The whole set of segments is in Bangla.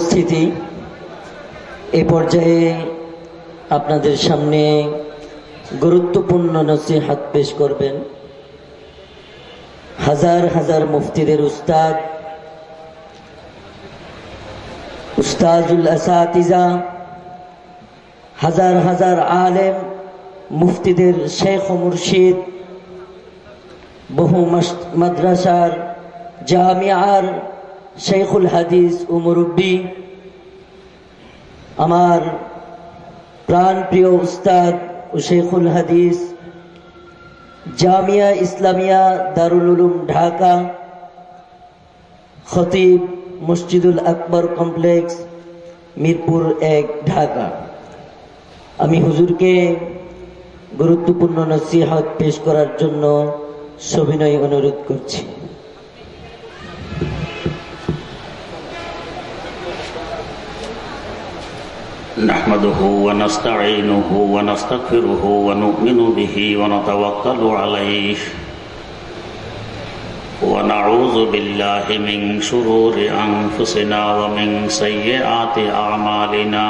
স্থিতি এ পর্যায়ে আপনাদের সামনে গুরুত্বপূর্ণ নসিহাত পেশ করবেন। হাজার হাজার মুফতিদের উস্তাদ উস্তাজুল আসাতিজা, হাজার হাজার আলেম, মুফতিদের শেখ মুর্শিদ বহু মাদ্রাসার জামিয়ার শেখুল হাদিস ও মুরব্বী, আমার প্রাণ প্রিয় উস্তাদ ও শেখুল হাদিস, জামিয়া ইসলামিয়া দারুল উলুম ঢাকা, খতিব মসজিদুল আকবর কমপ্লেক্স, মিরপুর এক ঢাকা। আমি হুজুরকে গুরুত্বপূর্ণ নসিহত পেশ করার জন্য সবিনয় অনুরোধ করছি نحمده ونستعينه ونستغفره ونؤمن به ونتوكل عليه ونعوذ بالله من شرور أنفسنا ومن سيئات أعمالنا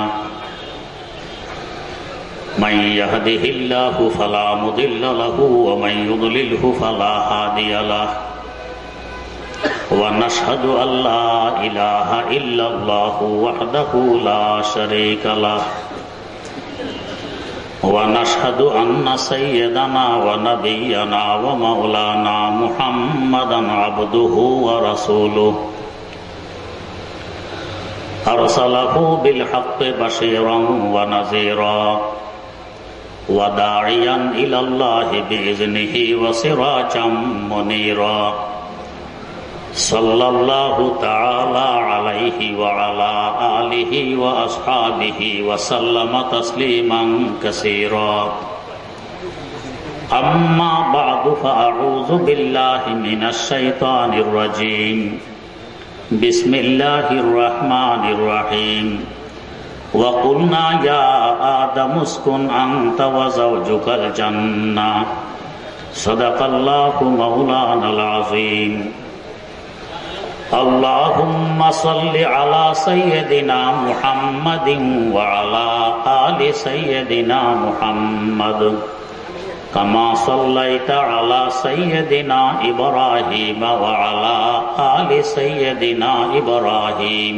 من يهده الله فلا مضل له ومن يضلله فلا هادي له. ونشهد أن لا إله إلا الله وحده لا شريك له. ونشهد أن سيدنا ونبينا ومولانا محمدا عبده ورسوله. أرسله بالحق بشيرا ونذيرا. وداعيا إلى الله بإذنه وسراجا منيرا. صلى الله تعالى عليه وعلى آله وأصحابه وسلم تسليما كثيرا. أما بعد فأعوذ بالله من الشيطان الرجيم. بسم الله الرحمن الرحيم. وقلنا يا آدم اسكن أنت وزوجك الجنة صدق الله مولانا العظيم اللهم صل على سيدنا محمد وعلى آل سيدنا محمد كما صليت على سيدنا إبراهيم وعلى آل سيدنا إبراهيم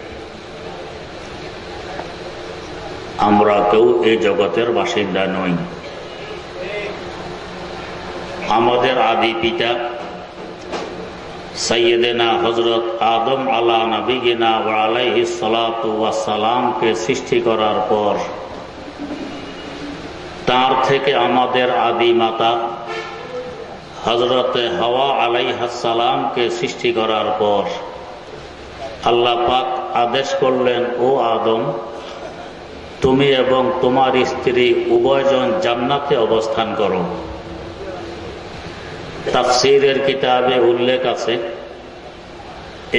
আমরা কেউ এই জগতের বাসিন্দা নই। আমাদের আদি পিতা সৈয়দেনা হজরত আদম আলা নবীনা আলাইহি সালামকে সৃষ্টি করার পর তার থেকে আমাদের আদি মাতা হজরতে হওয়া আলাইহাসালামকে সৃষ্টি করার পর আল্লাহ পাক আদেশ করলেন, ও আদম তুমি এবং তোমার স্ত্রী উভয়জন জান্নাতে অবস্থান করো। তাফসিরের কিতাবে উল্লেখ আছে,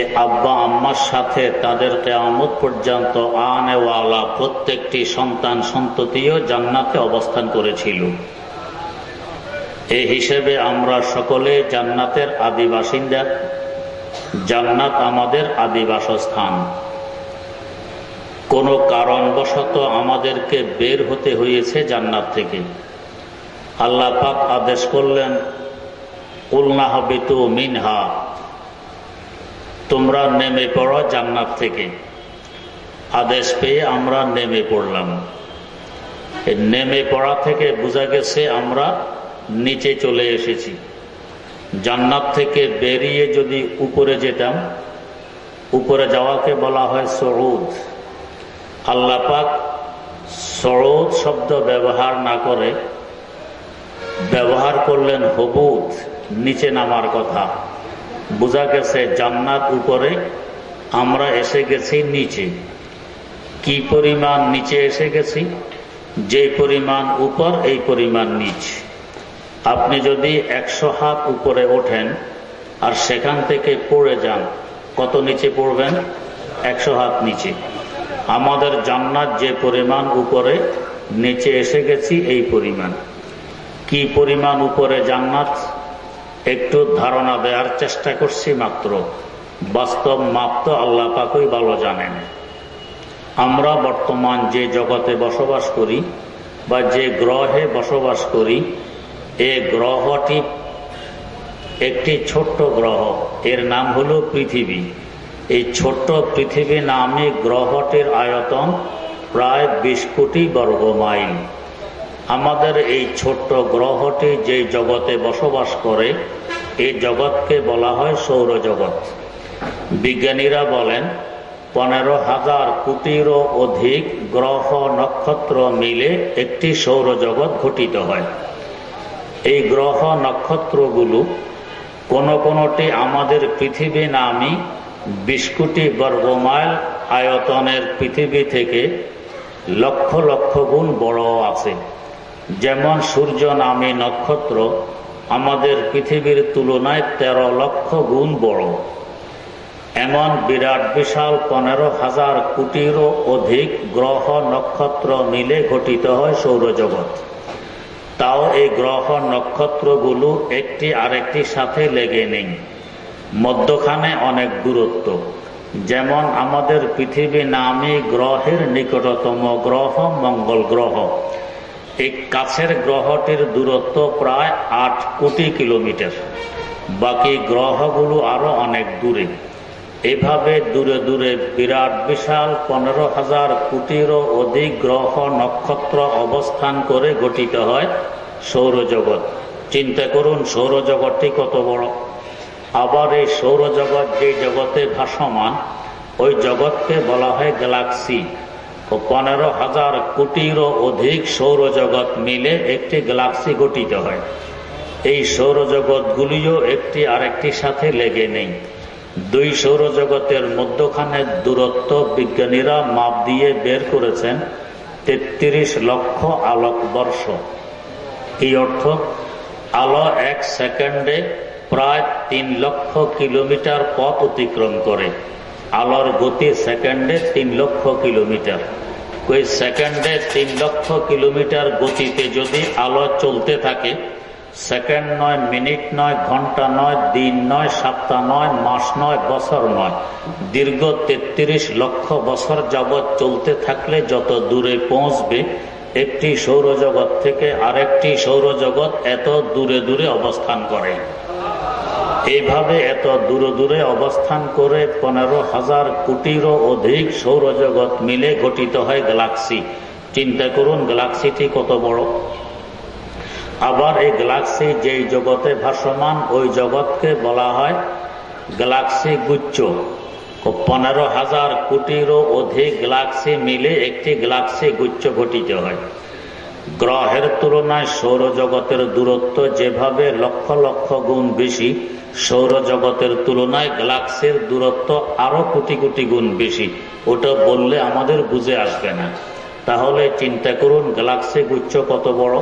এ আব্বা আম্মার সাথে তাদের কেয়ামত পর্যন্ত আনেওয়ালা প্রত্যেকটি সন্তান সন্ততিও জান্নাতে অবস্থান করেছিল। এ হিসেবে আমরা সকলে জান্নাতের আদি বাসিন্দা জান্নাত আমাদের আদি বাসস্থান কোনো কারণবশত আমাদেরকে বের হতে হয়েছে জান্নাত থেকে। আল্লাহ পাক আদেশ করলেন উল্লাহবিতু মিনহা তোমরা নেমে পড়ো জান্নাত থেকে। আদেশ পেয়ে আমরা নেমে পড়লাম। নেমে পড়া থেকে বোঝা গেছে আমরা নিচে চলে এসেছি। জান্নাত থেকে বেরিয়ে যদি উপরে যেতাম, উপরে যাওয়াকে বলা হয় সরুদ আল্লাপাক সরদ শব্দ ব্যবহার না করে ব্যবহার করলেন হবুদ, নিচে নামার কথা। বোঝা গেছে জান্নাত উপরে আমরা এসে গেছি নিচে। কি পরিমাণ নিচে এসে গেছি? যে পরিমাণ উপর, এই পরিমাণ নিচ। আপনি যদি একশো হাত উপরে ওঠেন আর সেখান থেকে পড়ে যান, কত নিচে পড়বেন? একশো হাত নিচে। আমাদের জান্নাত যে পরিমাণ উপরে, নিচে এসে গেছি এই পরিমাণ। কি পরিমাণ উপরে জান্নাত? একটু ধারণা দেওয়ার চেষ্টা করছি মাত্র। বাস্তব মাপ তো আল্লাহ পাকই ভালো জানেন। আমরা বর্তমান যে জগতে বসবাস করি বা যে গ্রহে বসবাস করি, এ গ্রহটি একটি ছোট্ট গ্রহ। এর নাম হলো পৃথিবী। এই ছোট্ট পৃথিবী নামে গ্রহটির আয়তন প্রায় বিশ কোটি বর্গ মাইল। আমাদের এই ছোট্ট গ্রহটি যে জগতে বসবাস করে এই জগৎকে বলা হয় সৌরজগৎ। বিজ্ঞানীরা বলেন, পনেরো হাজার কোটিরও অধিক গ্রহ নক্ষত্র মিলে একটি সৌরজগৎ গঠিত হয়। এই গ্রহ নক্ষত্রগুলো কোন কোনটি আমাদের পৃথিবী নামী বিশ কোটি বর্গমাইল আয়তনের পৃথিবী থেকে লক্ষ লক্ষ গুণ বড় আছে। যেমন সূর্য নামী নক্ষত্র আমাদের পৃথিবীর তুলনায় ১৩ লক্ষ গুণ বড়। এমন বিরাট বিশাল পনেরো হাজার কোটিরও অধিক গ্রহ নক্ষত্র মিলে গঠিত হয় সৌরজগৎ। তাও এই গ্রহ নক্ষত্রগুলো একটি আরেকটির সাথে লেগে নেই। মধ্যখানে অনেক দূরত্ব। যেমন আমাদের পৃথিবী নামী গ্রহের নিকটতম গ্রহ, মঙ্গল গ্রহ। এই কাছের গ্রহটির দূরত্ব প্রায় আট কোটি কিলোমিটার। বাকি গ্রহগুলো আরও অনেক দূরে। এভাবে দূরে দূরে বিরাট, বিশাল পনেরো হাজার কোটিরও অধিক গ্রহ নক্ষত্র অবস্থান করে গঠিত হয় সৌরজগৎ। চিন্তা করুন, সৌরজগৎটি কত বড়? আবার এই সৌরজগৎ যে জগতে ভাসমান, ওই জগৎকে বলা হয় গ্যালাক্সি। ও পনেরো হাজার কোটিরও অধিক সৌরজগৎ মিলে একটি গ্যালাক্সি গঠিত হয়। এই সৌরজগৎগুলিও একটি আরেকটির সাথে লেগে নেই। দুই সৌরজগতের মধ্যখানে দূরত্ব বিজ্ঞানীরা মাপ দিয়ে বের করেছেন তেত্রিশ লক্ষ আলোক বর্ষ এই অর্থ? আলো এক সেকেন্ডে প্রায় তিন লক্ষ কিলোমিটার পথ অতিক্রম করে। আলোর গতি সেকেন্ডে তিন লক্ষ কিলোমিটার। ওই সেকেন্ডে তিন লক্ষ কিলোমিটার গতিতে যদি আলো চলতে থাকে, সেকেন্ড নয়, মিনিট নয়, ঘণ্টা নয়, দিন নয়, সপ্তাহ নয়, মাস নয়, বছর নয়, দীর্ঘ তেত্রিশ লক্ষ বছর যাবৎ চলতে থাকলে যত দূরে পৌঁছবে, একটি সৌরজগৎ থেকে আরেকটি সৌরজগৎ এত দূরে দূরে অবস্থান করে। এইভাবে এত দূরে দূরে অবস্থান করে পনেরো হাজার কোটিরও অধিক সৌরজগৎ মিলে গঠিত হয় গ্যালাক্সি। চিন্তা করুন, গ্যালাক্সিটি কত বড়? আবার এই গ্যালাক্সি যেই জগতে ভাসমান, ওই জগৎকে বলা হয় গ্যালাক্সি গুচ্ছ। পনেরো হাজার কোটিরও অধিক গ্যালাক্সি মিলে একটি গ্যালাক্সি গুচ্ছ গঠিত হয়। গ্রহের তুলনায় সৌরজগতের দূরত্ব যেভাবে লক্ষ লক্ষ গুণ বেশি, সৌরজগতের তুলনায় গ্যালাক্সির দূরত্ব আরও কোটি কোটি গুণ বেশি। ওটা বললে আমাদের বুঝে আসবে না। তাহলে চিন্তা করুন, গ্যালাক্সি গুচ্ছ কত বড়?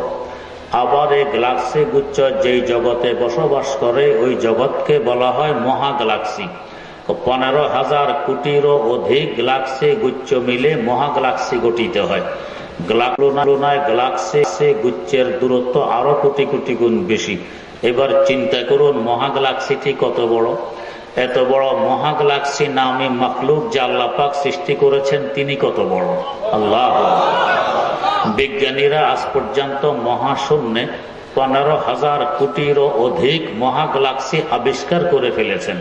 আবার এই গ্যালাক্সি গুচ্ছ যেই জগতে বসবাস করে, ওই জগৎকে বলা হয় মহা গ্যালাক্সি পনেরো হাজার কোটিরও অধিক গ্যালাক্সি গুচ্ছ মিলে মহা গ্যালাক্সি গঠিত হয়। গ্যালাক্সি গুচ্ছের দূরত্ব আরও কোটি কোটি গুণ বেশি। এবার চিন্তা করুন, মহাগ্যালাক্সিটি কত বড়? এত বড় মহাগ্যালাক্সি নামে মখলুক যা আল্লাপাক সৃষ্টি করেছেন, তিনি কত বড়? আল্লাহ বিজ্ঞানীরা আজ পর্যন্ত মহাশূন্যে পনেরো হাজার কোটিরও অধিক মহাগ্যালাক্সি আবিষ্কার করে ফেলেছেন।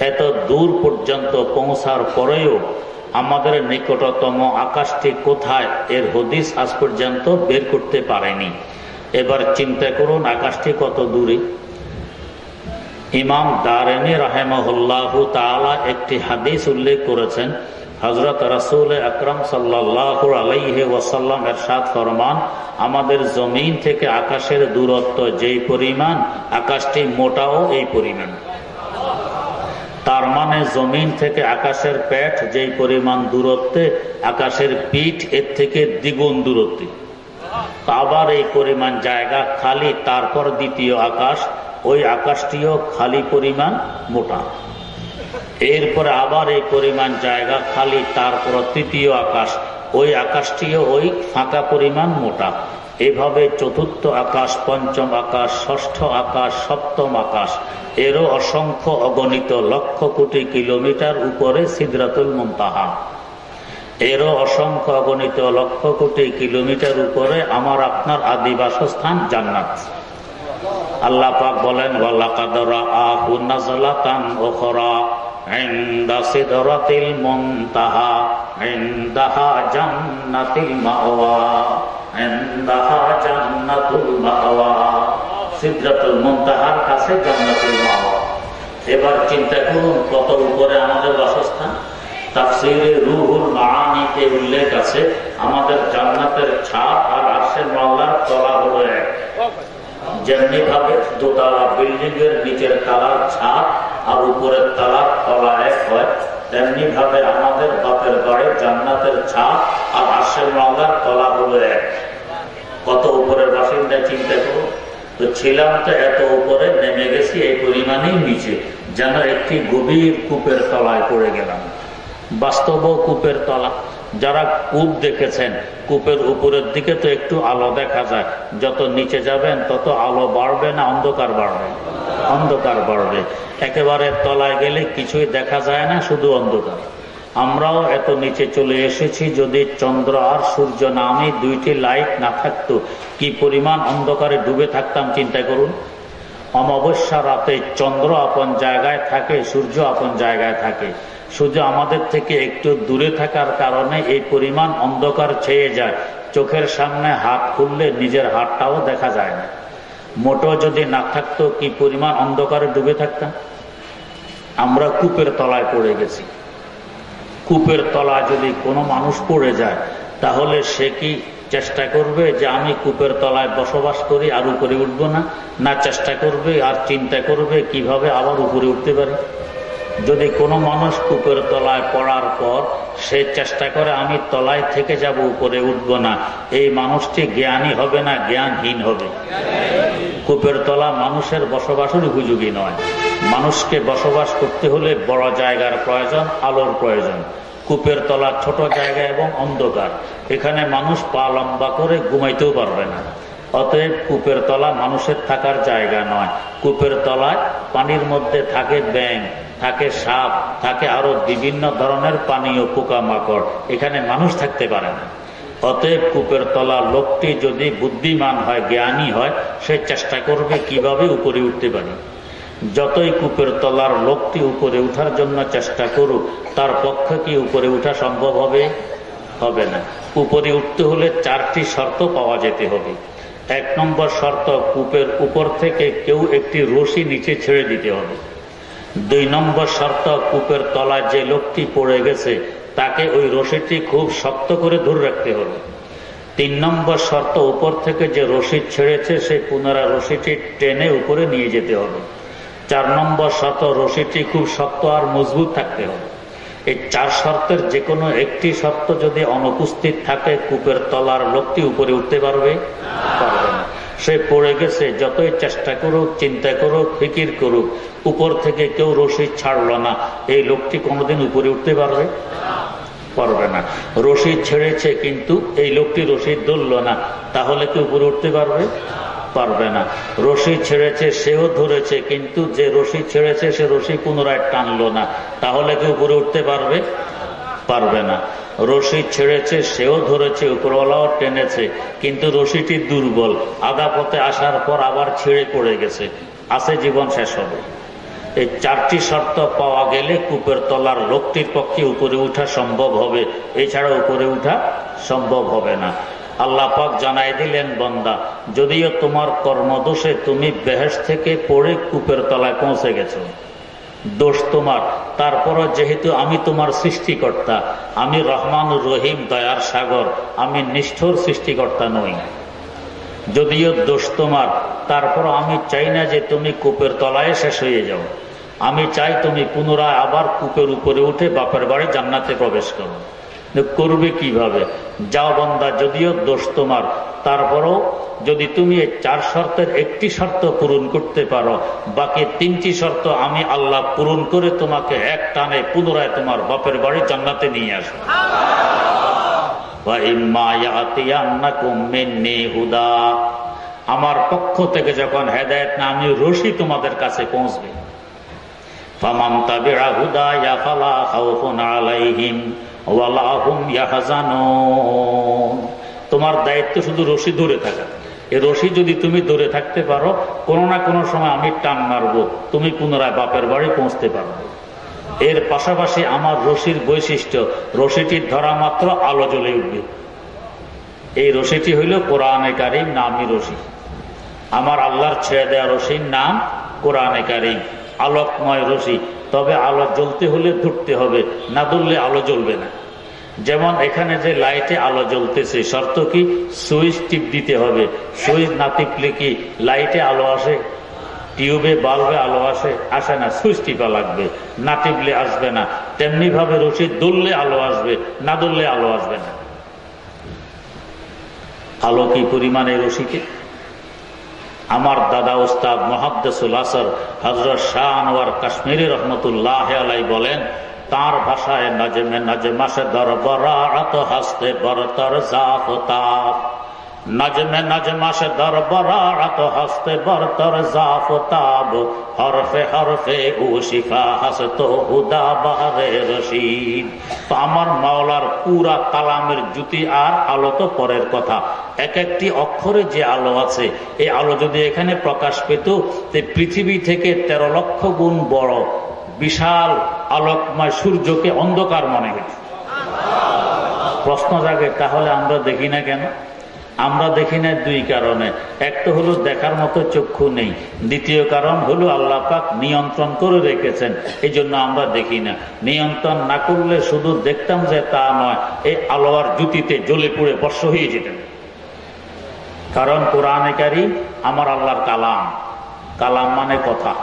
এত দূর পর্যন্ত পৌঁছার পরেও আমাদের নিকটতম আকাশটি কোথায়? এর হদিস আজ পর্যন্ত বের করতে পারেনি। এবার চিন্তা করুন, আকাশটি কত দূরে? ইমাম দারেনি রাহেমহল্লাহ তালা একটি হাদিস উল্লেখ করেছেন। হজরত রসুল আকরম সাল্লাহ আলাইহে ওয়াসাল্লাম এরশাদ ফরমান, আমাদের জমিন থেকে আকাশের দূরত্ব যেই পরিমাণ, আকাশটি মোটাও এই পরিমাণ। মানে জমিন থেকে আকাশের পেট, যেই পরিমাণ দূরত্বে, আকাশের পিঠ, এর থেকে দ্বিগুণ দূরত্বে। আবার এই পরিমাণ জায়গা খালি, তারপর দ্বিতীয় আকাশ, ওই আকাশটিও খালি পরিমাণ মোটা। এরপরে আবার এই পরিমাণ জায়গা খালি, তারপর তৃতীয় আকাশ, ওই আকাশটিও ওই ফাঁকা পরিমাণ মোটা। এভাবে চতুর্থ আকাশ, পঞ্চম আকাশ, ষষ্ঠ আকাশ, সপ্তম আকাশ, এরও অসংখ্য অগণিত লক্ষ কোটি কিলোমিটার উপরে সিদ্রাতুল মুমতাহা এরও অসংখ্য অগণিত লক্ষ কোটি কিলোমিটার উপরে আমার আপনার আদি বাসস্থান জান্নাত। আল্লাহ পাক বলেন আহু নাজলাতান ওখরা জান্নাতুল কাছে জান্নাতুল মাওয়া। এবার চিন্তা করুন, কত উপরে আমাদের বাসস্থান? আমাদের জান্নাতের ছাদ আর আরশের মাওলার তলা হলো এক। যেমনি ভাবে দোতলা বিল্ডিং এর নিচের তালার ছাদ আর উপরের তালার তলা এক হয় তেমনি ভাবে আমার বাপের বাড়ি জান্নাতের ছাদ আর আশের মাওলার তলা হলো এক। কত উপরের বাসিন্দা চিন্তা করো, তো ছিলাম তো এত উপরে, নেমে গেছি এই পরিমাণেই নিচে, যেন একটি গভীর কূপের তলায় পড়ে গেলাম। বাস্তব কূপের তলা। যারা কূপ দেখেছেন, কূপের উপরের দিকে তো একটু আলো দেখা যায়। যত নিচে যাবেন, তত আলো বাড়বে না, অন্ধকার বাড়বে? অন্ধকার বাড়বে। একেবারে তলায় গেলে কিছুই দেখা যায় না, শুধু অন্ধকার। আমরাও এত নিচে চলে এসেছি যদি চন্দ্র আর সূর্য নামে দুইটি লাইট না থাকতো, কি পরিমাণ অন্ধকারে ডুবে থাকতাম চিন্তা করুন। অমাবস্যা রাতে চন্দ্র আপন জায়গায় থাকে, সূর্য আপন জায়গায় থাকে। সূর্য আমাদের থেকে একটু দূরে থাকার কারণে এই পরিমাণ অন্ধকার ছেয়ে যায়। চোখের সামনে হাত খুললে নিজের হাতটাও দেখা যায় না। মোটো যদি না থাকতো, কি পরিমাণ অন্ধকারে ডুবে থাকতাম? আমরা কূপের তলায় পড়ে গেছি। কূপের তলা যদি কোনো মানুষ পড়ে যায়, তাহলে সে কি চেষ্টা করবে যে আমি কূপের তলায় বসবাস করি আর উপরে উঠবো না? না চেষ্টা করবে আর চিন্তা করবে কীভাবে আবার উপরে উঠতে পারে? যদি কোনো মানুষ কূপের তলায় পড়ার পর সে চেষ্টা করে, আমি তলায় থেকে যাব, উপরে উঠব না। এই মানুষটি জ্ঞানী হবে না, জ্ঞানহীন হবে। কূপের তলা মানুষের বসবাসের উপযোগী নয়। মানুষকে বসবাস করতে হলে বড় জায়গার প্রয়োজন, আলোর প্রয়োজন। কূপের তলা ছোট জায়গা এবং অন্ধকার। এখানে মানুষ পা লম্বা করে ঘুমাইতেও পারবে না। অতএব কূপের তলা মানুষের থাকার জায়গা নয়। কূপের তলায় পানির মধ্যে থাকে ব্যাং থাকে সাপ, থাকে আরও বিভিন্ন ধরনের পানীয় পোকামাকড়। এখানে মানুষ থাকতে পারে না। অতএব কূপের তলা লোকটি যদি বুদ্ধিমান হয়, জ্ঞানী হয়, সে চেষ্টা করবে কীভাবে উপরে উঠতে পারে। যতই কূপের তলার লোকটি উপরে উঠার জন্য চেষ্টা করুক, তার পক্ষে কি উপরে উঠা সম্ভব হবে? হবে না। উপরে উঠতে হলে চারটি শর্ত পাওয়া যেতে হবে। এক নম্বর শর্ত, কূপের উপর থেকে কেউ একটি রশি নিচে ছেড়ে দিতে হবে। দুই নম্বর শর্ত, কূপের তলায় যে লোকটি পড়ে গেছে, তাকে ওই রশিটি খুব শক্ত করে ধরে রাখতে হবে। তিন নম্বর শর্ত, উপর থেকে যে রশি ছেড়েছে, সে পুনরায় রশিটি টেনে উপরে নিয়ে যেতে হবে। চার নম্বর শর্ত, রশিটি খুব শক্ত আর মজবুত থাকতে হবে। এই চার শর্তের যে কোনো একটি শর্ত যদি অনুপস্থিত থাকে, কূপের তলার লোকটি উপরে উঠতে পারবে? পারবে না। সে পড়ে গেছে, যতই চেষ্টা করুক, চিন্তা করুক, ফিকির করুক, উপর থেকে কেউ রশি ছাড়ল না। এই লোকটি কোনোদিন উপরে উঠতে পারবে? পারবে না। রশি ছেড়েছে, কিন্তু এই লোকটি রশি ধরল না। তাহলে কি উপরে উঠতে পারবে? পারবে না। রশি ছেড়েছে, সেও ধরেছে, কিন্তু যে রশি ছেড়েছে, সে রশি পুনরায় টানলো না। তাহলে কি উপরে উঠতে পারবে? পারবে না। রশি ছেড়েছে, সেও ধরেছে, উপরওয়ালাও টেনেছে, কিন্তু রশিটি দুর্বল। আধা পথে আসার পর আবার ছেড়ে পড়ে গেছে। আছে, জীবন শেষ হবে। এই চারটি শর্ত পাওয়া গেলে কূপের তলার লোকটির পক্ষে উপরে উঠা সম্ভব হবে। এছাড়া উপরে উঠা সম্ভব হবে না। আল্লাহ পাক জানাই দিলেন, বন্দা, যদিও তোমার কর্মদোষে তুমি বেহেস থেকে পড়ে কূপের তলায় পৌঁছে গেছো। দোষ তোমার। তারপরও যেহেতু আমি তোমার সৃষ্টিকর্তা, আমি রহমান রহিম দয়ার সাগর, আমি নিষ্ঠুর সৃষ্টিকর্তা নই। যদিও দোষ তোমার তারপর আমি চাই না যে তুমি কূপের তলায় শেষ হয়ে যাও। আমি চাই তুমি পুনরায় আবার কূপের উপরে উঠে বাপের বাড়ি জান্নাতে প্রবেশ করো। করবে কীভাবে? যাও বন্দা যদিও দোষ তোমার তারপরও যদি তুমি এই চার শর্তের একটি শর্ত পূরণ করতে পারো বাকি তিনটি শর্ত আমি আল্লাহ পূরণ করে তোমাকে এক টানে পুনরায় তোমার বাপের বাড়ি জান্নাতে নিয়ে আসব। আমার পক্ষ থেকে যখন হেদায়ত না আমি রশি তোমাদের কাছে পৌঁছবে। তোমার দায়িত্ব শুধু রশি ধরে থাকা। এ রশি যদি তুমি ধরে থাকতে পারো, কোনো না কোনো সময় আমি টান মারবো, তুমি পুনরায় বাপের বাড়ি পৌঁছতে পারবে এর পাশাপাশি আমার রশির বৈশিষ্ট্য, রশিটির ধরা মাত্র আলো জ্বলে উঠবে। এই রশিটি হইল কোরআনে কারিম নামি রশি। আমার আল্লাহর ছেড়ে দেওয়া রশির নাম কোরআনে কারিম। আলোকময় রশি তবে আলো জ্বলতে হলে ধরতে হবে, না ধরলে আলো জ্বলবে না। যেমন এখানে যে লাইটে আলো জ্বলতেছে, শর্ত কি? সুইচ টিপ দিতে হবে। সুইচ না টিপলে কি লাইটে আলো আসে? টিউবে বাল্বে আলো আসে? আসে না, সুইচ টিপা লাগবে। না টিপলে আসবে না। তেমনি ভাবে রশি দললে আলো আসবে, না দললে আলো আসবে না। আলো কি পরিমাণে রশিকে আমার দাদা উস্তাদ মহাদ্দেসুল আসর হজরত শাহ আনোয়ার কাশ্মীরি রহমতুল্লাহ আলাই বলেন, তার ভাষায় নাজমে নাজমাসে দরবরাত হাসতে বরতর জাফতাব নজমে নজমাসে দরবরাত হাসতে বরতর জাফতাব হরফে হরফে উশিফা হাসতো হুদা বাহারে রশিদ। তো আমার মাওলার পুরা কালামের জুতি আর আলো তো পরের কথা। এক একটি অক্ষরে যে আলো আছে, এই আলো যদি এখানে প্রকাশ পেত, তে পৃথিবী থেকে তেরো লক্ষ গুণ বড়, বিশাল আলোকময় সূর্যকে অন্ধকার মনে হয়েছে প্রশ্ন জাগে, তাহলে আমরা দেখি না কেন? আমরা দেখি না দুই কারণে। একটা হলো দেখার মতো চক্ষু নেই। দ্বিতীয় কারণ হলো আল্লাহ পাক নিয়ন্ত্রণ করে রেখেছেন। এই জন্য আমরা দেখি না। নিয়ন্ত্রণ না করলে শুধু দেখতাম যে তা নয় এই আলোয়ার জুতিতে জ্বলে পুড়ে বর্ষ হয়ে যেতেন কারণ কোরআনেকারী আমার আল্লাহর কালাম। কালাম মানে কথা।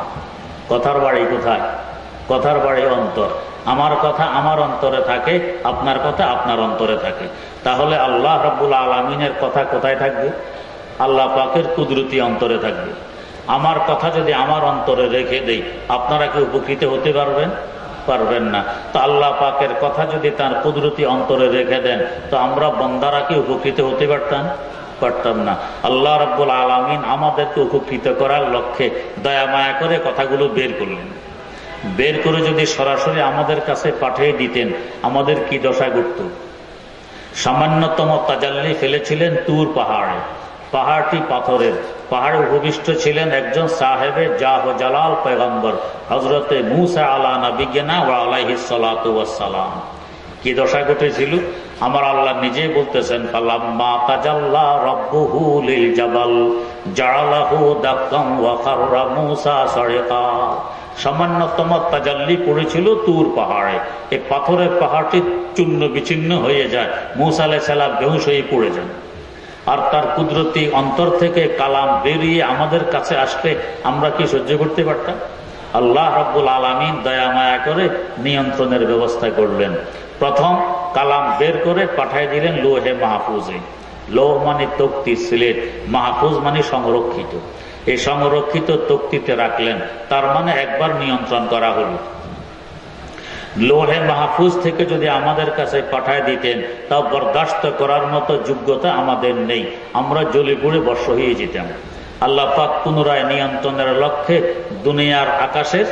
কথার বাড়ি কোথায়? কথার বাড়ি অন্তর। আমার কথা আমার অন্তরে থাকে, আপনার কথা আপনার অন্তরে থাকে। তাহলে আল্লাহ রব্বুল আলমিনের কথা কোথায় থাকবে? আল্লাহ পাকের কুদরতি অন্তরে থাকবে। আমার কথা যদি আমার অন্তরে রেখে দেই, আপনারা কি উপকৃত হতে পারবেন? পারবেন না। তো আল্লাহ পাকের কথা যদি তার কুদরতি অন্তরে রেখে দেন, তো আমরা বন্দারা কি উপকৃত হতে পারতাম? পারতাম না। আল্লাহ রব্বুল আলমিন আমাদেরকে উপকৃত করার লক্ষ্যে দয়া মায়া করে কথাগুলো বের করলেন। বের করে যদি সরাসরি আমাদের কাছে পাঠিয়ে দিতেন, আমাদের কি দশা ঘটত? সামান্যতম তাজাল্লি ফেলেছিলেন তুর পাহাড়ে। পাহাড়টি পাথরের। পাহাড়ে উপবিষ্ট ছিলেন একজন সাহেবের জাহ জালাল পেগম্বর হজরতে মুসা আলা নবিজ্ঞানা ও আলাহি সালাম। কি দশা ঘটেছিল? আমার আল্লাহ নিজে বলতেছেন জাবাল সামান্যতম তাজাল্লি পড়েছিল তুর পাহাড়ে। এই পাথরের পাহাড়টি চূর্ণ বিচ্ছিন্ন হয়ে যায়। মুসা আলাই সালাম বেহুশ হয়ে পড়ে যান। আর তার কুদরতি অন্তর থেকে কালাম বেরিয়ে আমাদের কাছে আসলে আমরা কি সহ্য করতে পারতাম? আল্লাহ রব্বুল আলমিন দয়া মায়া করে নিয়ন্ত্রণের ব্যবস্থা করলেন। প্রথম কালাম বের করে পাঠাই দিলেন লোহে মাহফুজে। লোহ মানে তক্তি, সিলেট। মাহফুজ মানে সংরক্ষিত। এই সংরক্ষিত তক্তিতে রাখলেন। তার মানে একবার নিয়ন্ত্রণ করা হলো। লোহে মাহফুজ থেকে যদি আমাদের কাছে পাঠায় দিতেন, তা বরদাস্ত করার মতো যোগ্যতা আমাদের নেই। আমরা জলি পুড়ে বর্ষ হয়ে যেতাম। আল্লাহ পাক পুনরায় নিয়ন্ত্রণের লক্ষ্যে দুনিয়ার আকাশের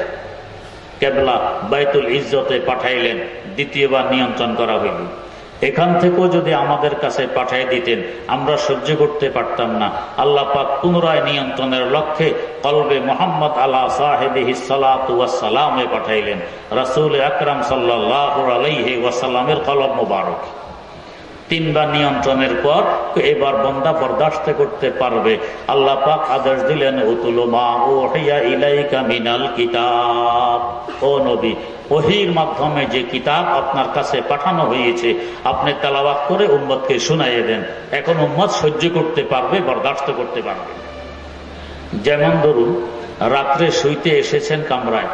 কেবলা বাইতুল ইজ্জতে পাঠাইলেন। দ্বিতীয়বার নিয়ন্ত্রণ করা হইল। এখান থেকেও যদি আমাদের কাছে পাঠিয়ে দিতেন, আমরা সহ্য করতে পারতাম না। আল্লাহ পাক পুনরায় নিয়ন্ত্রণের লক্ষ্যে কলবে মোহাম্মদ আল্লাহ সাহেবহি সালাতামে পাঠাইলেন। রাসুল আকরাম সাল্লাহ আলাইহি ওয়াসাল্লামের কলম মুবারক। তিনবার নিয়ন্ত্রণের পর এবার বন্দা বরদাস্ত করতে পারবে। আল্লাহ পাক আদেশ দিলেন উতুলমা ও ইলাইকা মিনাল কিতাব। ও নবী, ওহির মাধ্যমে যে কিতাব আপনার কাছে পাঠানো হয়েছে, আপনি তালাবাদ করে উম্মতকে শুনাইয়ে দেন। এখন উম্মত সহ্য করতে পারবে, বরদাস্ত করতে পারবে যেমন ধরুন, রাত্রে শুইতে এসেছেন কামরায়।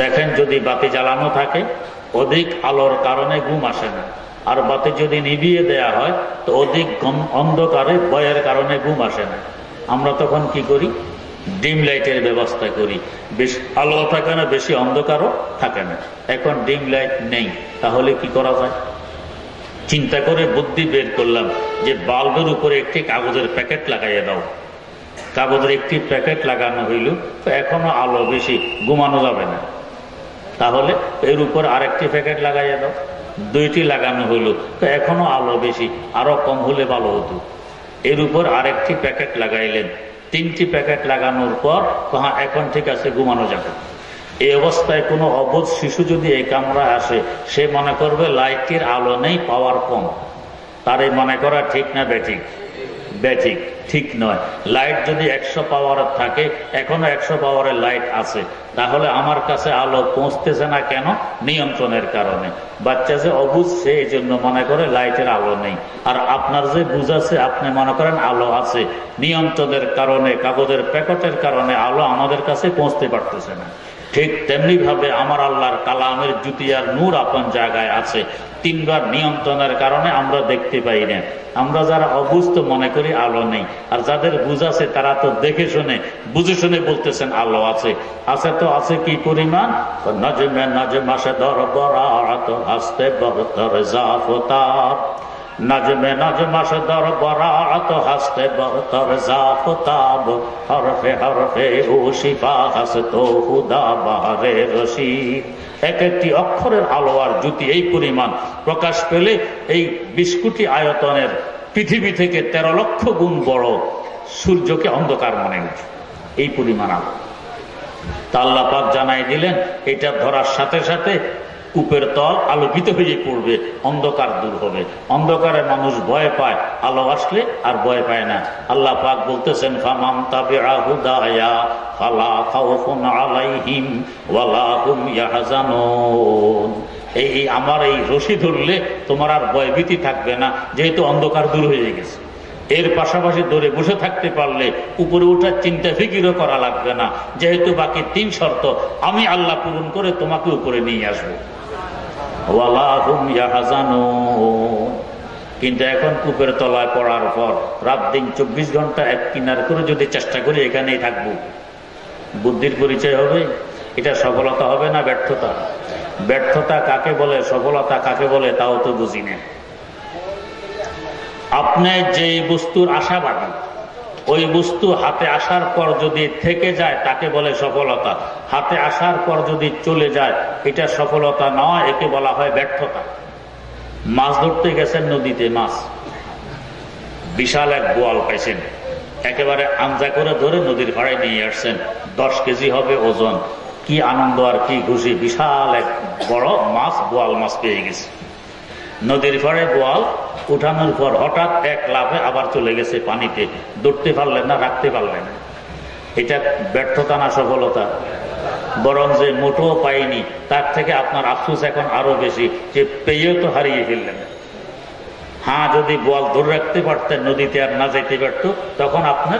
দেখেন যদি বাতি জ্বালানো থাকে অধিক আলোর কারণে ঘুম আসে না। আর বাতি যদি নিভিয়ে দেয়া হয়, তো অধিক অন্ধকারে, ভয়ের কারণে ঘুম আসে না। আমরা তখন কি করি? ডিম লাইটের ব্যবস্থা করি। বেশি আলো থাকে না, বেশি অন্ধকারও থাকে না। এখন ডিম লাইট নেই, তাহলে কি করা যায়? চিন্তা করে বুদ্ধি বের করলাম যে বাল্বের উপরে একটি কাগজের প্যাকেট লাগাইয়ে দাও। কাগজের একটি প্যাকেট লাগানো হইল, তো এখনও আলো বেশি, ঘুমানো যাবে না। তাহলে এর উপর আরেকটি প্যাকেট লাগাইয়া দাও। দুইটি লাগানো হইল। তো এখনও আলো বেশি, আরও কম হলে ভালো হতো। এর উপর আরেকটি প্যাকেট লাগাইলেন। তিনটি প্যাকেট লাগানোর পর হ্যাঁ এখন ঠিক আছে, ঘুমানো যাবে। এই অবস্থায় কোনো অবোধ শিশু যদি এই কামরা আসে, সে মনে করবে লাইটের আলো নেই, পাওয়ার কম। তার এই মনে করা ঠিক না ব্যাঠিক ব্যাঠিক ঠিক নয়। লাইট যদি একশো পাওয়ারের থাকে, এখনও একশো পাওয়ারের লাইট আছে। তাহলে আমার কাছে আলো পৌঁছতেছে না কেন? নিয়ন্ত্রণের কারণে। বাচ্চা যে অবুঝ সে এই জন্য মনে করে লাইটের আলো নেই। আর আপনার যে বুঝাছে আপনি মনে করেন আলো আছে। নিয়ন্ত্রণের কারণে, কাগজের প্যাকেটের কারণে আলো আমাদের কাছে পৌঁছতে পারতেছে না। ঠিক তেমনি ভাবে আমার আল্লাহর কালামের জুতিয়ার নূর আপন জায়গায় আছে। তিনবার নিয়ন্ত্রণের কারণে আমরা দেখতে পাই না। আমরা যারা অবুঝ মনে করি আলো নেই। আর যাদের বুঝাছে তারা তো দেখে শুনে, বুঝে শুনে বলতেছেন আলো আছে। আছে তো আছে কি পরিমাণ? নজমে নজম আসে ধর বড় হাসতে নজমাস দর বরাত, হাসতে বরতর জাফতাব হরফে হরফে ও শিফা, হাসতো হুদা বাহারে রশিদ এক একটি অক্ষরের আলোয়ার আর জ্যোতি এই পরিমাণ প্রকাশ পেলে এই বিস্কুটি আয়তনের পৃথিবী থেকে তেরো লক্ষ গুণ বড় সূর্যকে অন্ধকার মনে উঠে এই পরিমাণ আলো। তা আল্লাহ জানাই দিলেন, এটা ধরার সাথে সাথে কূপের তল আলোকিত হয়ে পড়বে, অন্ধকার দূর হবে। অন্ধকারে মানুষ ভয় পায়, আলো আসলে আর ভয় পায় না। আল্লাহ পাক বলতেছেন এই আমার এই রশি ধরলে তোমার আর ভয়ভীতি থাকবে না, যেহেতু অন্ধকার দূর হয়ে গেছে। এর পাশাপাশি ধরে বসে থাকতে পারলে উপরে উঠার চিন্তা ফিকিরও করা লাগবে না। যেহেতু বাকি তিন শর্ত, আমি আল্লাহ পূরণ করে তোমাকে উপরে নিয়ে আসব। কিন্তু এখন কূপের তলায় পড়ার পর রাত দিন চব্বিশ ঘণ্টা এক কিনার করে যদি চেষ্টা করি এখানেই থাকব। বুদ্ধির পরিচয় হবে, এটা সফলতা হবে না ব্যর্থতা? ব্যর্থতা কাকে বলে, সফলতা কাকে বলে, তাও তো বুঝি না। আপনি যে বস্তুর আশাবাদী ওই বস্তু হাতে আসার পর যদি থেকে যায়, তাকে বলে সফলতা। হাতে আসার পর যদি চলে যায়, এটা সফলতা নয়, একে বলা হয় ব্যর্থতা। মাছ ধরতে গেছেন নদীতে, মাছ। বিশাল এক গোয়াল পাইছেন। একেবারে আঞ্জা করে ধরে নদীর ভাড়ায় নিয়ে আসছেন। দশ কেজি হবে ওজন। কি আনন্দ আর কি খুশি। বিশাল এক বড় মাছ গোয়াল মাছ পেয়ে গেছে। নদীর পরে গোয়াল উঠানোর পর হঠাৎ এক লাভে আবার চলে গেছে পানিতে। দৌড়তে পারলেন না, রাখতে পারলেন এটা ব্যর্থতা না সফলতা? বরং যে মোটো পাইনি, তার থেকে আপনার আফসুস এখন আরও বেশি যে পেয়েও তো হারিয়ে ফেললেন। হ্যাঁ যদি বল ধরে রাখতে পারতেন, নদীতে আর না যেতে পারত, তখন আপনার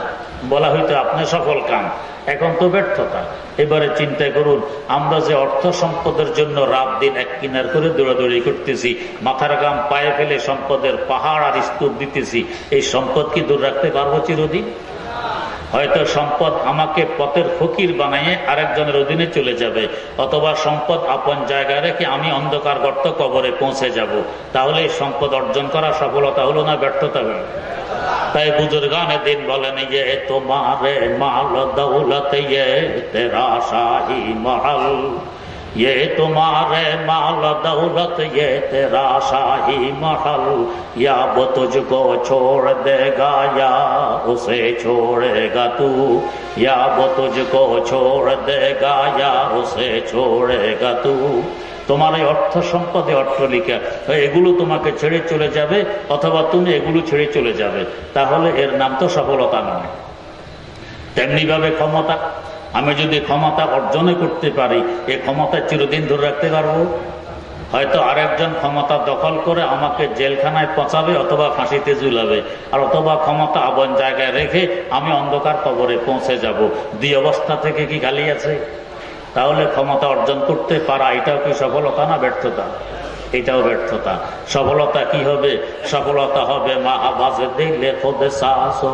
বলা হইতো, আপনি সফল কাম। এখন তো ব্যর্থতা। এবারে চিন্তা করুন, আমরা যে অর্থ সম্পদের জন্য রাত দিন এক কিনার করে দৌড়াদৌড়ি করতেছি, মাথার গাম পায়ে ফেলে সম্পদের পাহাড় আর স্তূপ দিতেছি, এই সম্পদ কি দূর রাখতে পারব চিরদিন? হয়তো সম্পদ আমাকে পথের ফকির বানাইয়ে আরেকজনের অধীনে চলে যাবে, অথবা সম্পদ আপন জায়গায় রেখে আমি অন্ধকার গর্ত কবরে পৌঁছে যাব। তাহলে সম্পদ অর্জন করা সফলতা হলো না ব্যর্থতা হলো? তাই বুজুর্গানে দিন বলেন যে مال دولت، یہ تیرا شاہی محل، یہ تمہارے مال دولت، یہ تیرا شاہی محل۔ یا وہ تجھ کو چھوڑ دے گا یا اسے چھوڑے گا تو؟ یا وہ تجھ کو چھوڑ دے گا یا اسے چھوڑے گا تو؟ তোমার এই অর্থ সম্পদে অট্টলিকা। এগুলো তোমাকে ছেড়ে চলে যাবে, অথবা তুমি এগুলো ছেড়ে চলে যাবে। তাহলে এর নাম তো সফলতা নয়। তেমনি ভাবে ক্ষমতা। আমি যদি ক্ষমতা অর্জনে করতে পারি এই ক্ষমতা চিরদিন ধরে রাখতে পারব। হয়তো আরেকজন ক্ষমতা দখল করে আমাকে জেলখানায় পচাবে অথবা ফাঁসিতে ঝুলাবে। আর অথবা ক্ষমতা আবন জায়গায় রেখে আমি অন্ধকার কবরে পৌঁছে যাব। দুই অবস্থা থেকে কি গালি আছে? তাহলে ক্ষমতা অর্জন করতে পারা, এটাও কি সফলতা না ব্যর্থতা? এটাও ব্যর্থতা। সফলতা কি হবে? সফলতা হবে মাহাবাজে দিলে খোদে সাহস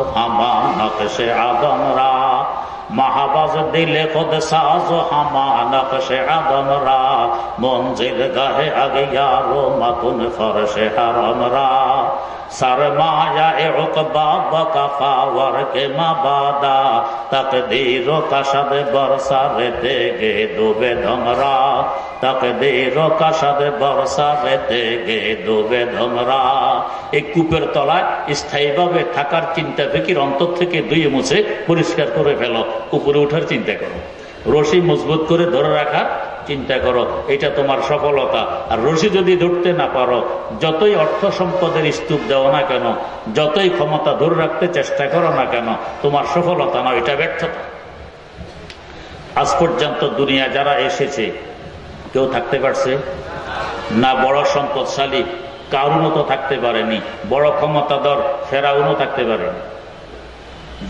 محبز دل خود ساز و ہما نقش عدم را۔ منزل گاہ اگیار و متن فرش حرم را۔ سرمایہ عقبا بکفا ورک تقدیر و کشد گے دوبے دمرا تقدیر و کشد برسر دے گے دوبے دمرا এই কূপের তলায় স্থায়ীভাবে থাকার চিন্তা ফিকির অন্তর থেকে দুই মুছে পরিষ্কার করে ফেল। উপরে ওঠার চিন্তা করো। রশি মজবুত করে ধরে রাখার চিন্তা করো। এটা তোমার সফলতা। আর রশি যদি ধরতে না পারো, যতই অর্থ সম্পদের স্তূপ দেও না কেন, যতই ক্ষমতা ধরে রাখতে চেষ্টা করো না কেন, তোমার সফলতা না এটা ব্যর্থতা। আজ পর্যন্ত দুনিয়া যারা এসেছে, কেউ থাকতে পারছে? না বড় সম্পদশালী কারুনও তো থাকতে পারেনি, বড় ক্ষমতাধর ফেরাউনও থাকতে পারেনি।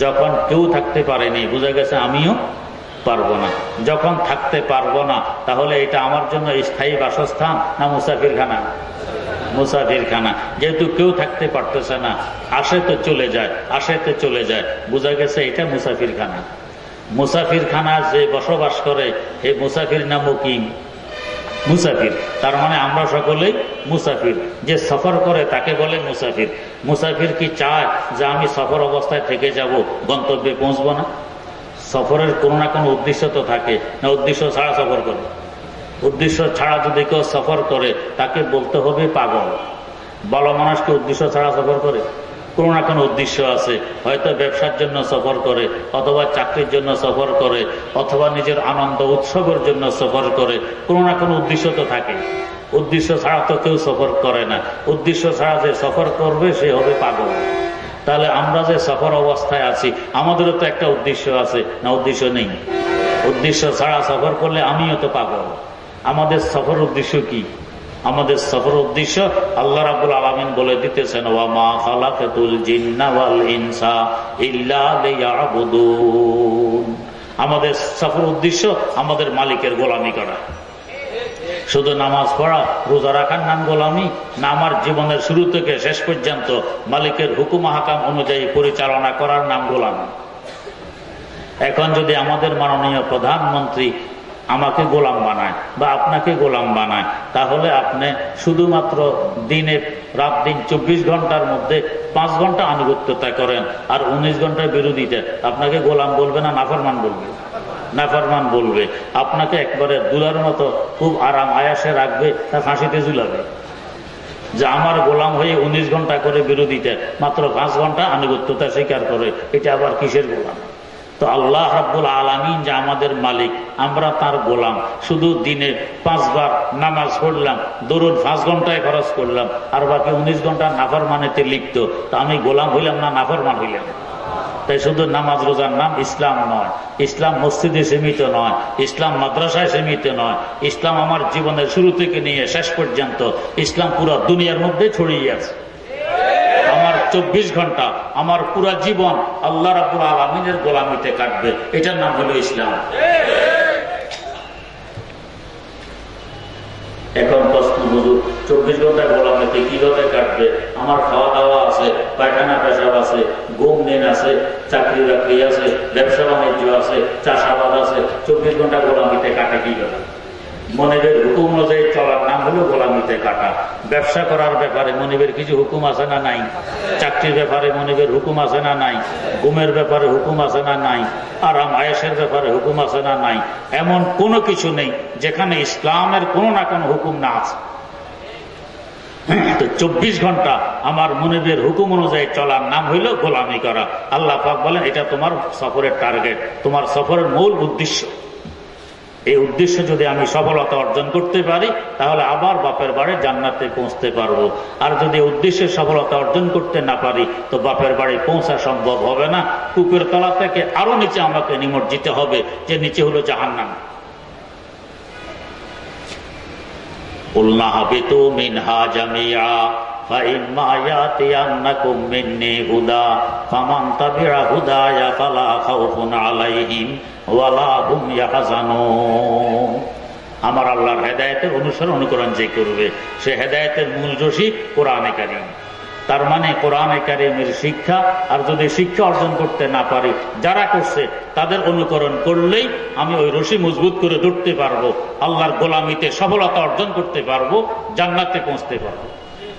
যখন কেউ থাকতে পারেনি, বুঝা গেছে আমিও পারব না। যখন থাকতে পারব না, তাহলে এটা আমার জন্য স্থায়ী বাসস্থান না মুসাফির খানা মুসাফির খানা যেহেতু কেউ থাকতে পারতেছে না, আসে তো চলে যায়, আসে তো চলে যায়। বোঝা গেছে এটা মুসাফির খানা মুসাফির খানা যে বসবাস করে এই মুসাফির নামও কি মুসাফির। তার মানে আমরা সকলেই মুসাফির। যে সফর করে তাকে বলে মুসাফির। মুসাফির কি চায় যে আমি সফর অবস্থায় থেকে যাব, গন্তব্যে পৌঁছবো না? সফরের কোনো না কোনো উদ্দেশ্য তো থাকে। না, উদ্দেশ্য ছাড়া সফর করে। উদ্দেশ্য ছাড়া যদি কেউ সফর করে, তাকে বলতে হবে পাগল। ভালো মানুষকে উদ্দেশ্য ছাড়া সফর করে? কোনো না কোনো উদ্দেশ্য আছে। হয়তো ব্যবসার জন্য সফর করে, অথবা চাকরির জন্য সফর করে, অথবা নিজের আনন্দ উৎসবের জন্য সফর করে। কোনো না কোনো উদ্দেশ্য তো থাকে। উদ্দেশ্য ছাড়া তো কেউ সফর করে না। উদ্দেশ্য ছাড়া যে সফর করবে, সে হবে পাগল। তাহলে আমরা যে সফর অবস্থায় আছি, আমাদেরও তো একটা উদ্দেশ্য আছে। না, উদ্দেশ্য নেই। উদ্দেশ্য ছাড়া সফর করলে আমিও তো পাগল। আমাদের সফর উদ্দেশ্য কি? আমাদের সফর উদ্দেশ্য আল্লাহ রাবুল আলমিন বলে দিতেছেন আমাদের সফর উদ্দেশ্য আমাদের মালিকের গোলামি করা। শুধু নামাজ পড়া, রোজা রাখার নাম গোলামি, না আমার জীবনের শুরু থেকে শেষ পর্যন্ত মালিকের হুকুম হাকাম অনুযায়ী পরিচালনা করার নাম গোলামি। এখন যদি আমাদের মাননীয় প্রধানমন্ত্রী আমাকে গোলাম বানায় বা আপনাকে গোলাম বানায়। তাহলে আপনি শুধুমাত্র দিনে রাত দিন চব্বিশ ঘণ্টার মধ্যে পাঁচ ঘণ্টা আনুগত্যতা করেন আর উনিশ ঘণ্টার বিরোধীতে। আপনাকে গোলাম বলবে না নাফরমান বলবে? নাফরমান বলবে। আপনাকে একবারে দুলার মতো খুব আরাম আয়াসে রাখবে, তা ফাঁসিতে ঝুলাবে। যে আমার গোলাম হয়ে উনিশ ঘণ্টা করে বিরোধীতে, মাত্র পাঁচ ঘণ্টা আনুগত্যতা স্বীকার করে, এটা আবার কিসের গোলাম? তো আল্লাহ রাব্বুল আলমিন যে আমাদের মালিক, আমরা তার গোলাম। শুধু দিনে পাঁচবার নামাজ পড়লাম দরুন পাঁচ ঘন্টায় খরচ করলাম, আর বাকি উনিশ ঘণ্টা নাফার মানেতে লিপ্ত। তা আমি গোলাম হইলাম না নাফার মান হইলাম? তাই শুধু নামাজ রোজার নাম ইসলাম নয়। ইসলাম মসজিদে সীমিত নয়, ইসলাম মাদ্রাসায় সীমিত নয়, ইসলাম আমার জীবনের শুরু থেকে নিয়ে শেষ পর্যন্ত, ইসলাম পুরো দুনিয়ার মধ্যে ছড়িয়ে আছে। চব্বিশ ঘণ্টা আমার পুরা জীবন আল্লাহ রাবুল আলমিনের গোলামিতে কাটবে। এটার নাম হলো ইসলাম। এখন প্রশ্ন বুঝুন চব্বিশ ঘণ্টা গোলামিতে কীভাবে কাটবে? আমার খাওয়া দাওয়া আছে, পায়খানা পেশাব আছে, ঘুম দিন আছে, চাকরি বাকরি আছে ব্যবসা বাণিজ্য আছে, চাষাবাদ আছে। চব্বিশ ঘণ্টা গোলামিতে কাটে কীভাবে? মনিবের হুকুম অনুযায়ী চলার নাম হলো গোলামিতে কাটা। ব্যবসা করার ব্যাপারে মনিবের কিছু হুকুম আছে না নাই? চাকরির ব্যাপারে মনিবের হুকুম আছে না নাই? ঘুমের ব্যাপারে হুকুম আছে না নাই? আরাম আয়েসের ব্যাপারে হুকুম আছে না নাই? এমন কোনো কিছু নেই যেখানে ইসলামের কোনো না কোনো হুকুম না আছে। তো চব্বিশ ঘণ্টা আমার মনিবের হুকুম অনুযায়ী চলার নাম হইল গোলামি করা। আল্লাহ পাক বলেন, এটা তোমার সফরের টার্গেট তোমার সফরের মূল উদ্দেশ্য। এই উদ্দেশ্য যদি আমি সফলতা অর্জন করতে পারি, তাহলে আবার বাপের বাড়ি জান্নাতে পৌঁছতে পারব। আর যদি উদ্দেশ্যে সফলতা অর্জন করতে না পারি, তো বাপের বাড়ি পৌঁছা সম্ভব হবে না। কুকুরের তলা থেকে আরও নিচে আমাকে নিমজ্জিত হবে, যে নিচে হলো জাহান্নাম। উল্লাহ বেতু মিনহা জামিয়া। فإما يأتينكم مني هدى فمن تبع هداي فلا خوف عليهم ولا هم يحزنون আমার আল্লাহর হেদায়তের অনুসরণ অনুকরণ যে করবে সে হেদায়তের মূল রশি কোরআনে কারিম তার মানে কোরআনে কারিমের শিক্ষা আর যদি শিক্ষা অর্জন করতে না পারি যারা করছে তাদের অনুকরণ করলেই আমি ওই রশি মজবুত করে ধরতে পারবো আল্লাহর গোলামিতে সফলতা অর্জন করতে পারবো জান্নাতে পৌঁছতে পারবো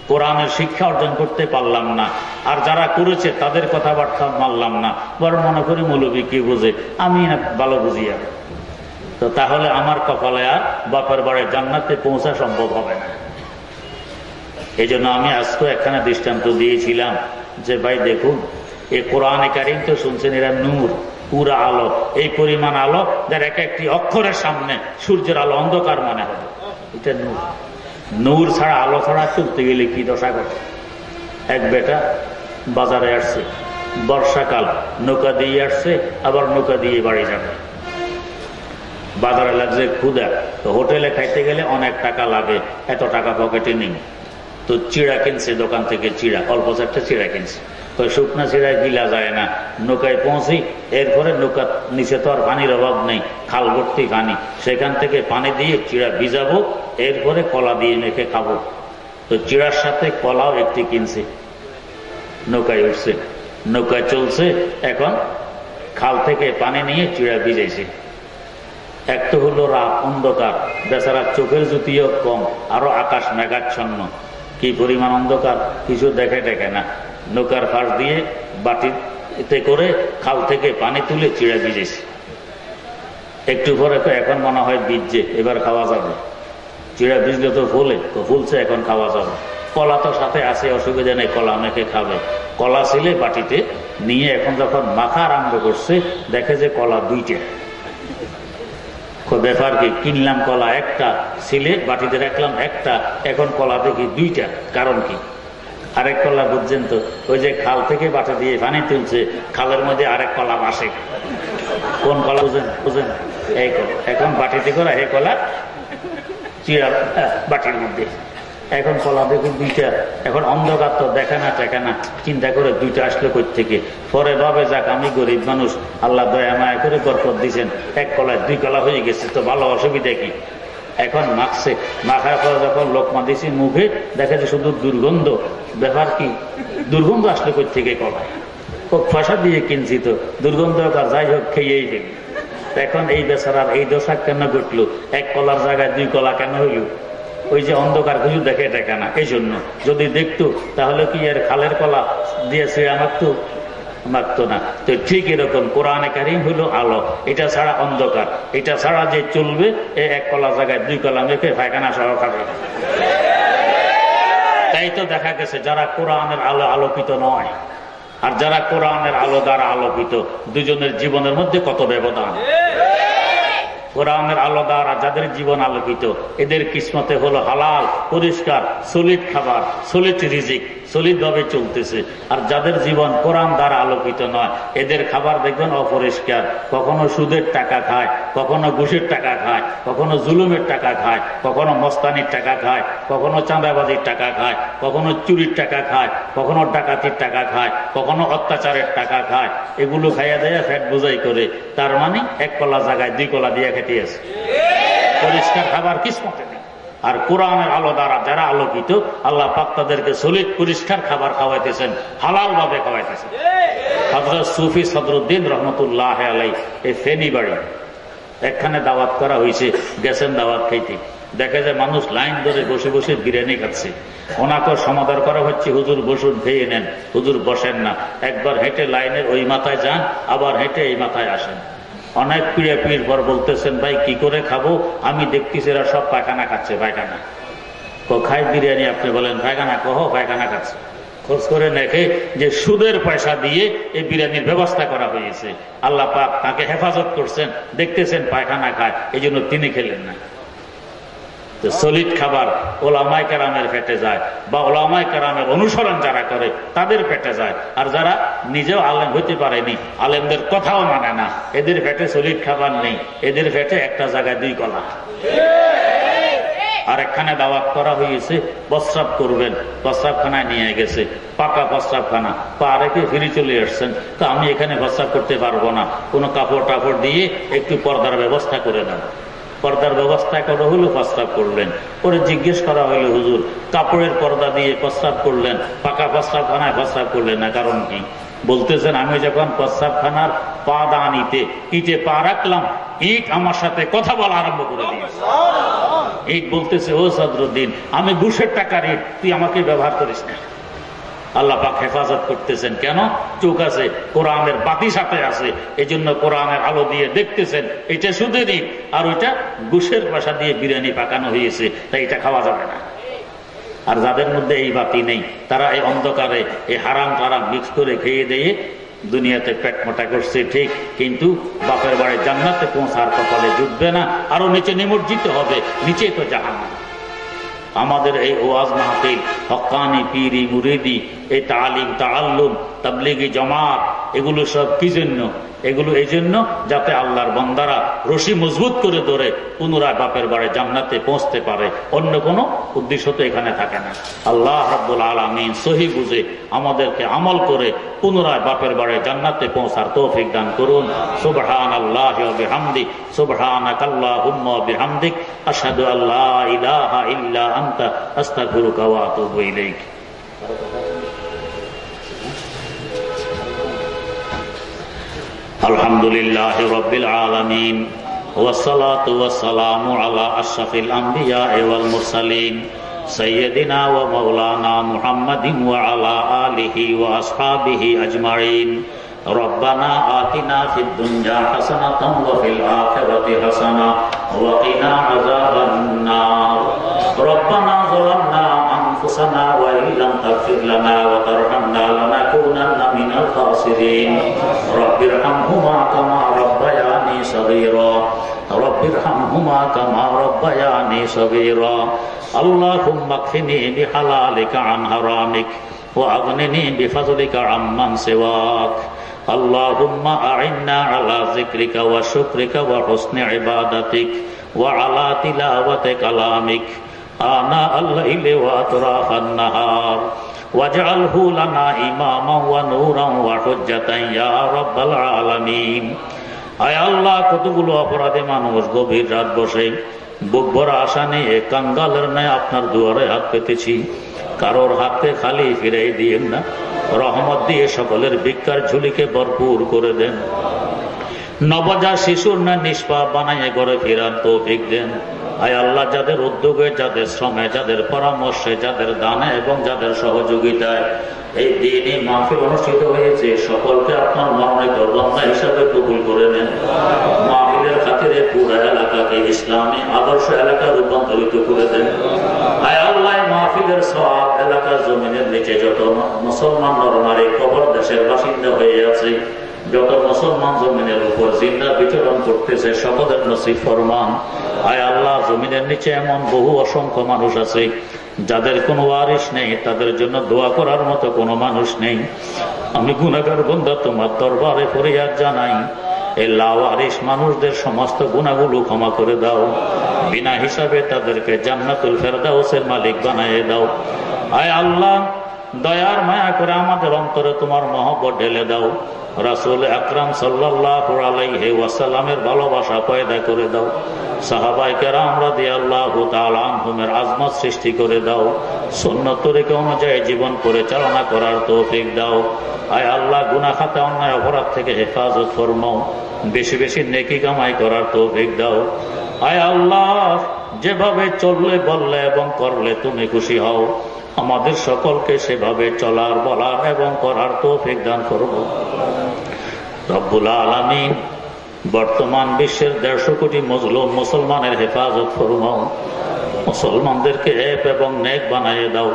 কোরআনের শিক্ষা অর্জন করতে পারলাম না। আর যারা করেছে, তাদের কথাবার্তা মানলাম না। বরং মনে করি মৌলবী কি বুঝে? আমি ভালো বুঝি আর। তো তাহলে আমার কপালে আর বাপের বাড়ির জান্নাতে পৌঁছা সম্ভব হবে না। এই জন্য আমি আজকে একখানে দৃষ্টান্ত দিয়েছিলাম যে, ভাই দেখুন এই কোরআনে কারিম তো শুনছেন, এরা নূর পুরা আলো। এই পরিমাণ আলো, যার এক একটি অক্ষরের সামনে সূর্যের আলো অন্ধকার মনে হবে। এটা নূর। নূর ছাড়া আলো ছাড়া চলতে গেলে কি দশা করে এক বেটা বাজারে আসছে, বর্ষাকাল, নৌকা দিয়ে আসছে, আবার নৌকা দিয়ে বাড়ি যাবে। বাজারে লাগছে ক্ষুদা, তো হোটেলে খাইতে গেলে অনেক টাকা লাগে, এত টাকা পকেটে নেই। তো চিড়া কিনছে, দোকান থেকে চিড়া, অল্প চারটা চিড়া কিনছে। তো শুকনা চিড়ায় গিলা যায় না। নৌকায় পৌঁছি, এরপরে নৌকা নিচে তো আর পানির অভাব নেই, খাল ভর্তি পানি সেখান থেকে পানি দিয়ে চিড়া ভিজাবো, এরপরে কলা দিয়ে মেখে খাব। তো চিড়ার সাথে কলাও একটি কিনছে। নৌকায় উঠছে। নৌকায় চলছে, এখন খাল থেকে পানি নিয়ে চিড়া ভিজাইছে। এক তো হলো রাত অন্ধকার, বেচারা চোখের জ্যোতিও কম, আরও আকাশ মেঘাচ্ছন্ন। কি পরিমাণ অন্ধকার, কিছু দেখে দেখে না। নৌকার ফাঁস দিয়ে বাটিতে করে খাল থেকে পানি তুলে চিড়ে ভিজেছে একটু পরে তো এখন মনে হয় বীজে এবার খাওয়া যাবে। চিড়া ভিজলে তো ফুলে, তো ফুলছে, এখন খাওয়া যাবে। কলা তো সাথে আছে, অসুবিধা নেই, কলা মেখে খাবে। কলা ছিলে বাটিতে নিয়ে এখন যখন মাখা আরম্ভ করছে, দেখে যে কলা দুইটা। ব্যাপার কি? কিনলাম কলা একটা, ছিলে বাটিতে রাখলাম একটা, এখন কলা দেখি দুইটা। কারণ কি? আরেক কলা বুঝছেন তো? ওই যে খাল থেকে বাটা দিয়ে পানি তুলছে, খালের মধ্যে আরেক কলা বাসে কোন কলা বুঝেন? বুঝেন? এই কলা। এখন বাটিতে করা, এই কলা চিড়া বাটির মধ্যে। এখন কলা দেখুন দুইটা। এখন অন্ধকার তো, দেখে না, টেকে না। চিন্তা করে দুইটা আসলো কই থেকে পরে ভাবে যাক, আমি গরিব মানুষ। আল্লাহ দয়া, মায়া করে বরকত দিয়েছেন এক কলায় দুই কলা হয়ে গেছে, তো ভালো অসুবিধা কি? এখন মাখছে। মাখার পরে যখন লোকমা দিছি মুখে দেখা যায় শুধু দুর্গন্ধ। ব্যাপার কি? দুর্গন্ধ আসলো কই থেকে কলায় ও পয়সা দিয়ে কিনছি তো। দুর্গন্ধ আর যাই হোক, খেয়েই দেবে এখন এই বেচারার এই দশা কেন ঘটলো? এক কলার জায়গায় দুই কলা কেন হইল? ওই যে অন্ধকার কিছু দেখে দেখে না এই জন্য যদি দেখতো, তাহলে কি এর খালের কলা দিয়ে শ্রেয়া মারতো মারতো না। তো ঠিক এরকম কোরআনে কারিম হইল আলো। এটা ছাড়া অন্ধকার। এটা ছাড়া যে চলবে, এ এক কলা জায়গায়, দুই কলা মেখে পায়খানা সহ খাবে। তাই তো দেখা গেছে, যারা কোরআনের আলো আলোকিত নয়, আর যারা কোরআনের আলো দ্বারা আলোকিত, দুজনের জীবনের মধ্যে কত ব্যবধান। কোরআনের আলো দ্বারা যাদের জীবন আলোকিত, এদের কিসমতে হলো হালাল, পরিষ্কার সলিড খাবার সলিড রিজিক সলিড ভাবে চলতেছে। আর যাদের জীবন কোরআন দ্বারা আলোকিত নয়, এদের খাবার দেখবেন অপরিষ্কার। কখনো সুদের টাকা খায়, কখনো ঘুষের টাকা খায়, কখনো জুলুমের টাকা খায়, কখনো মস্তানির টাকা খায়, কখনো চাঁদাবাজির টাকা খায়, কখনো চুরির টাকা খায়, কখনো ডাকাতির টাকা খায়, কখনো অত্যাচারের টাকা খায়। এগুলো খাইয়া দেয় ফ্যাট বোঝাই করে। তার মানে এক কলা জায়গায় দুই কলা দিয়ে খেতে আছে পরিষ্কার খাবার কিসমতে নেই। আর কোরআনের আলো দ্বারা যারা আলোকিত, আল্লাহ পাক তাদেরকে সলিড পরিষ্কার খাবার খাওয়াইতেছেন হালাল ভাবে খাওয়াইতেছেন। হজরত সুফি সদরুদ্দিন রহমতুল্লাহ আলাই এই ফেনি বাড়ি। একখানে দাওয়াত করা হয়েছে গেছেন দাওয়াত খাইতে। দেখে যে মানুষ লাইন ধরে বসে বসে বিরিয়ানি খাচ্ছে। ওনাকে সমাধান করা হচ্ছে, হুজুর বসুন, খেয়ে নেন। হুজুর বসেন না। একবার হেঁটে লাইনের ওই মাথায় যান, আবার হেঁটে এই মাথায় আসেন। অনেক পিড়ে পিড় পর বলতেছেন, ভাই, কি করে খাব? আমি দেখতেছি এরা সব পায়খানা খাচ্ছে, পায়খানা। তো খাই বিরিয়ানি আপনি বলেন, পায়খানা কহ, পায়খানা খাচ্ছে। খোঁজ করে দেখে যে সুদের পয়সা দিয়ে এই বিরিয়ানির ব্যবস্থা করা হয়েছে। আল্লাহ পাক তাকে হেফাজত করছেন, দেখতেছেন পায়খানা খায় এই জন্য তিনি খেলেন না। সলিড খাবার ওলামাই কারামের পেটে যায় বা ওলামাই কারামের অনুসরণ যারা করে, তাদের পেটে যায়। আর যারা নিজেও আলেম হইতে পারেনি, আলেমদের কথাও মানে না। এদের পেটে সলিড খাবার নেই। এদের পেটে একটা জায়গায় দুই কলা। আর একখানে দাওয়াত করা হয়েছে প্রস্রাব করবেন। প্রস্রাবখানায় নিয়ে গেছে। পাকা প্রস্রাবখানা। পা রেখে ফিরে চলে আসছেন। তো আমি এখানে প্রস্রাব করতে পারব না। কোনো কাপড় টাপড় দিয়ে একটু পর্দার ব্যবস্থা করে দাও পর্দার ব্যবস্থা করা হলো প্রস্রাব করলেন। পরে জিজ্ঞেস করা হইল হুজুর কাপড়ের পর্দা দিয়ে প্রস্তাব করলেন পাকা প্রস্রাব খানায় প্রস্রাব করলেন না কারণ কি? বলতেছেন আমি যখন প্রস্রাবখানার পা দানিতে ইটে পা রাখলাম ইট আমার সাথে কথা বলা আরম্ভ করে দিয়েছে। ইট বলতেছে ও সদরুদ্দিন আমি ঘুষের টাকার ইট তুই আমাকে ব্যবহার করিস না। আল্লাহ পাক হেফাজত করতেছেন। কেন? চোখ আছে, কোরআনের বাতি সাথে আছে। এই জন্য কোরআনের আলো দিয়ে দেখতেছেন। এটা সুদের ইট আর ওইটা ঘুষের বাসা দিয়ে বিরিয়ানি পাকানো হয়েছে, তাই এটা খাওয়া যাবে না। আর যাদের মধ্যে এই বাতি নেই, তারা এই অন্ধকারে, এই হারাম টারাম মিক্স করে খেয়ে দিয়ে দুনিয়াতে পেট মোটা করছে, ঠিক, কিন্তু বাপের বাড়ি জান্নাতে পৌঁছার কপালে জুটবে না, আরও নিচে নিমজ্জিত হবে, নিচে তো জাহান আমাদের এই ওয়াজ মাহফিল, হকানি, পিরি, মুরিদি এই তালিম তাল্লুম তাবলিগি জমাত, এগুলো সব কি জন্য? এগুলো এই জন্য যাতে আল্লাহর বন্দারা রশি মজবুত করে ধরে পুনরায় বাপের বাড়ি জান্নাতে পৌঁছতে পারে। অন্য কোনো উদ্দেশ্য তো এখানে থাকে না। আল্লাহ রব্বুল আলমিন সহি বুঝে আমাদেরকে আমল করে পুনরায় বাপের বাড়ি জান্নাতে পৌঁছার তৌফিক দান করুন। সুবহান আল্লাহ বিহামদি সুবহান আল্লাহ বিহামদিক আসাদু আল্লাহ ইলাহা ইল্লা আন্তা, আস্তাগফিরুকা ওয়া আতুবু ইলাইক। الحمد لله رب العالمين والصلاة والسلام على أشرف الأنبياء والمرسلين سيدنا ومولانا محمد وعلى آله وأصحابه أجمعين. ربنا آتنا في الدنيا حسنة وفي الآخرة حسنة وقنا عذاب النار. ربنا ظلمنا تغفر لنا وترحمنا لنكونن من الخاسرين. رب ارحمهما كما ربياني صغيرا. رب ارحمهما كما ربياني صغيرا. اللهم اكفني بحلالك عن حرامك وأغنني بفضلك عمن سواك. اللهم أعنا على ذكرك وشكرك وحسن عبادتك وعلى تلاوة كلامك. آناء الليل وأطراف النهار واجعله لنا إماما ونورا وحجة يا رب العالمين আয় আল্লাহ কতগুলো অপরাধে মানুষ গভীর রাত বসে বুক ভরা আশা নিয়ে কাঙ্গালের ন্যায় আপনার দুয়ারে হাত পেতেছি কারোর হাতে খালি ফিরাই দিয়েন না রহমত দিয়ে সকলের ভিক্ষার ঝুলিকে ভরপুর করে দেন নবজা শিশুর না নিষ্পাপ বানাইয়ে ঘরে ফেরার তৌফিক দেন আয় আল্লাহ যাদের উদ্যোগে, যাদের শ্রমে, যাদের পরামর্শে, যাদের দানে এবং যাদের সহযোগিতায় এই দিনই মাহফিল অনুষ্ঠিত হয়েছে। সকলকে আপনার মনোনীত বন্ধা হিসাবে কবুল করে নেন। খাতিরে পুরো এলাকাকে ইসলামী আদর্শ এলাকা রূপান্তরিত করে দেন। আল্লাহ মাহফিলের সব এলাকার জমিনের নিচে যত মুসলমান নরনারী কবর দেশের বাসিন্দা হয়ে আছে যত মুসলমান জমিনের উপর জিন্দা বিচরণ করতেছে, সকলের নসিব ফরমান। আয় আল্লাহ, জমিনের নিচে এমন বহু অসংখ্য মানুষ আছে, যাদের কোনো ওয়ারিস নেই, তাদের জন্য দোয়া করার মতো কোনো মানুষ নেই। আমি গুণাগার বন্ধা, তোমার দরবারে ফরিয়াদ জানাই। এই লাওয়ারিস মানুষদের সমস্ত গুণাগুলো ক্ষমা করে দাও। বিনা হিসাবে তাদেরকে জান্নাতুল ফেরদাউসের মালিক বানাইয়ে দাও। আয় আল্লাহ দয়ার মায়া করে আমাদের অন্তরে তোমার মহব্বত ঢেলে দাও। রাসুল আকরাম সাল্লাহে ওয়াসাল্লামের ভালোবাসা পয়দা করে দাও। সৃষ্টি করে দাও। অনুযায়ী জীবন পরিচালনা করার দাও। আল্লাহ অন্যায় অপরাধ থেকে হেফাজত ফরমাও। বেশি বেশি নেকি কামাই করার তৌফিক দাও। আয় আল্লাহ, যেভাবে চললে বললে এবং করলে তুমি খুশি হও। আমাদের সকলকে সেভাবে চলার, বলার এবং করার তৌফিক দান করব। রব্বুল আলমী বর্তমান বিশ্বের দেড়শো কোটি মজলুম মুসলমানের হেফাজত ফরমাও। মুসলমানদেরকে হেপ এবং নেক বানাইয়ে দাও।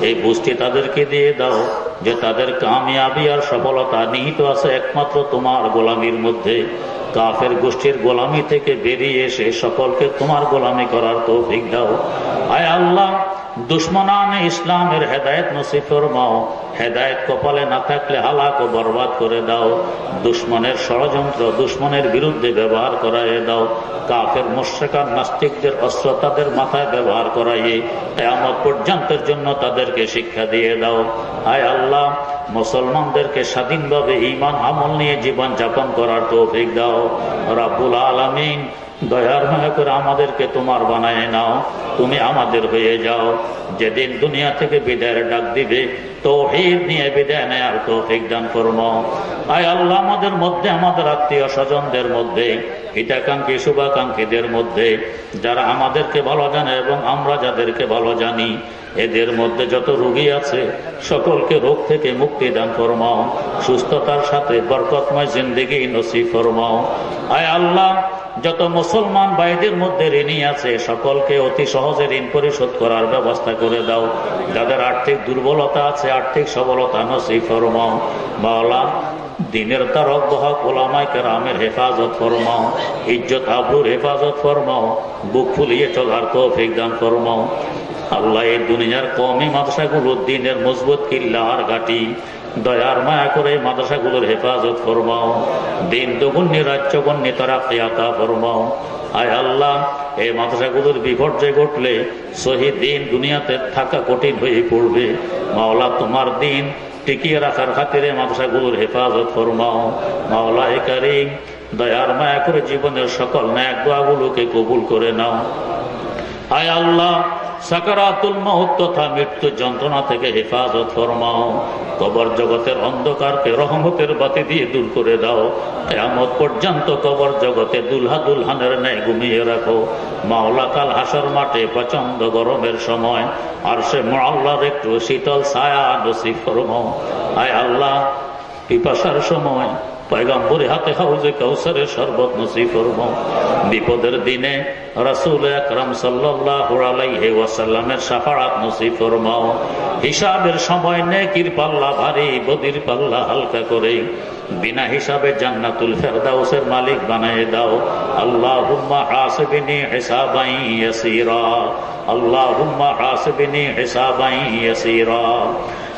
এই বুঝটি তাদেরকে দিয়ে দাও যে তাদের কামিয়াবি আর সফলতা নিহিত আছে একমাত্র তোমার গোলামির মধ্যে। কাফের গোষ্ঠীর গোলামি থেকে বেরিয়ে এসে সকলকে তোমার গোলামি করার তৌফিক দাও। আয় আল্লাহ দুশ্মনান ইসলামের হেদায়ত নসিব ফরমাও হেদায়ত কপালে না থাকলে হালাক ও বরবাদ করে দাও। দুশ্মনের ষড়যন্ত্র, দুশ্মনের বিরুদ্ধে ব্যবহার করাইয়ে দাও। কাফের মোশেকার নাস্তিকদের অস্ত্র তাদের মাথায় ব্যবহার করাইয়ে আমার পর্যন্তের জন্য তাদেরকে শিক্ষা দিয়ে দাও। আয় আল্লাহ, মুসলমানদেরকে স্বাধীনভাবে ইমান আমল নিয়ে জীবন যাপন করার তৌফিক দাও। রাবুল আলমিন, দয়ার মনে করে আমাদেরকে তোমার বানায় নাও। তুমি আমাদের হয়ে যাও। যেদিন দুনিয়া থেকে বিদায়ের ডাক দিবে তৌহিদ নিয়ে বিদায় নেয়ার তৌফিক দান করম। আয় আল্লাহ, আমাদের মধ্যে, আমাদের আত্মীয় স্বজনদের মধ্যে, হিতাকাঙ্ক্ষী, শুভাকাঙ্ক্ষীদের মধ্যে, যারা আমাদেরকে ভালো জানে এবং আমরা যাদেরকে ভালো জানি, এদের মধ্যে যত রোগী আছে, সকলকে রোগ থেকে মুক্তি দান ফরমাও সুস্থতার সাথে বরকতময় জিন্দিগি নসিব ফরমাও আয় আল্লাহ যত মুসলমান ভাইদের মধ্যে ঋণী আছে, সকলকে অতি সহজে ঋণ পরিশোধ করার ব্যবস্থা করে দাও। যাদের আর্থিক দুর্বলতা আছে, আর্থিক সবলতা নসিব ফরমাও। বাওলা দিনের তারক বহক ওলামাই কেরামের হেফাজত ফরমাও। ইজ্জত আবরুর হেফাজত ফরমাও। বুক ফুলিয়ে চলার তৌফিক দান ফরমাও। আল্লাহ এই দুনিয়ার কমই মাদ্রাসাগুলো দিনের মজবুত কিল্লা আর ঘাটি। দয়ার মায়া করে মাদ্রাসাগুলোর হেফাজত ফরমাও। দিন দুগুণনি রাজ্যগুণনি তারা খেয়াতা ফরমাও। আয় আল্লাহ, এই মাদ্রাসাগুলোর বিপর্যয় ঘটলে শহীদ দিন দুনিয়াতে থাকা কঠিন হয়ে পড়বে। মাওলা, তোমার দিন টিকিয়ে রাখার খাতিরে মাদ্রাসাগুলোর হেফাজত ফরমাও। মাওলা এ কারিম, দয়ার মায়া করে জীবনের সকল ন্যাক দোয়াগুলোকে কবুল করে নাও। আয় আল্লাহ সাকারাতুল মহৎ তথা মৃত্যু যন্ত্রণা থেকে হেফাজত ফরমাও। কবর জগতের অন্ধকারকে রহমতের বাতি দিয়ে দূর করে দাও। এমত পর্যন্ত কবর জগতে দুলহা দুলহানের ন্যায় ঘুমিয়ে রাখো। মাওলা কাল হাসর মাঠে প্রচণ্ড গরমের সময়, আর সে মাল্লার একটু শীতল ছায়া নসিব ফরমাও। আয় আল্লাহ, পিপাসার সময় পয়গাম্বরে হাতে হাউজে কৌসরের শরবত নসি করব। বিপদের দিনে রাসুল আকরাম সাল্লাহে ওয়াসাল্লামের সাফারাত নসি ফরমাও হিসাবের সময় নেকির পাল্লা ভারী, বদির পাল্লা হালকা করে বিনা হিসাবে জান্নাতুল ফেরদাউসের মালিক বানিয়ে দাও। আল্লাহ হুম্মা হাসবিনী হিসাবাই আল্লাহ হুম্মা হাসবিনী হিসাবাই ইয়াসিরা।